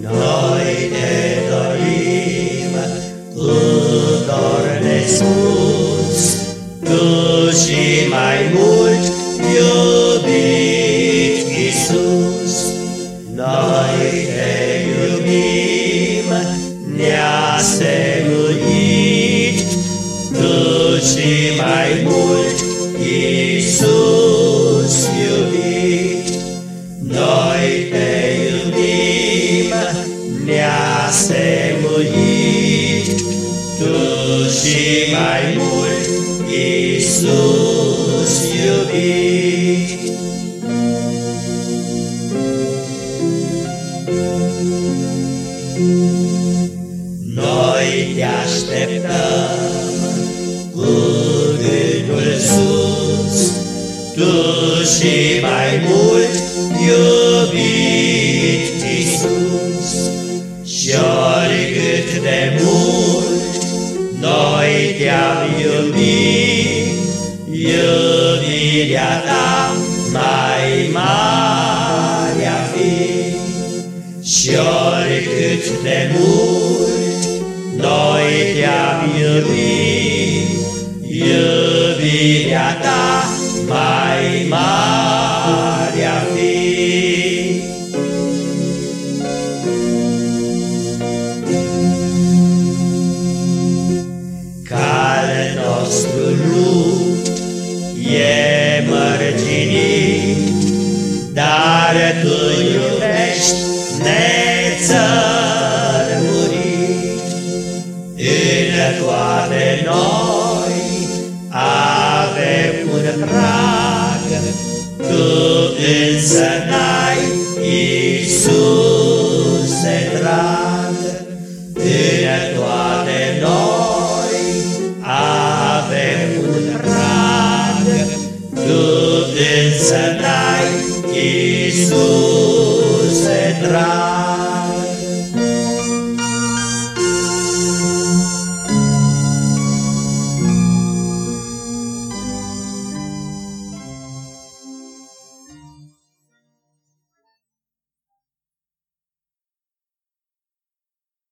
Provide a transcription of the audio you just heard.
Noi te dorim cu dor nespus, tu și mai mult iubit Iisus. Noi te iubim, ne-asemuit, tu și mai mult Iisus. Stemuit, tu și mai mult, Iisus iubit. Noi te așteptăm cu gândul sus, tu și mai mult iubit Iisus. Și oricât de mult noi te-am iubit, iubirea ta mai mare a fi. Și oricât de mult noi te-am iubit, iubirea ta mai mare a fi. nemărginit, dar tu iubești nețărmurit. În toate noi avem un drag. tu însă n ai, Iisuse drag.